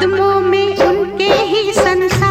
कदमों में उनके ही संसार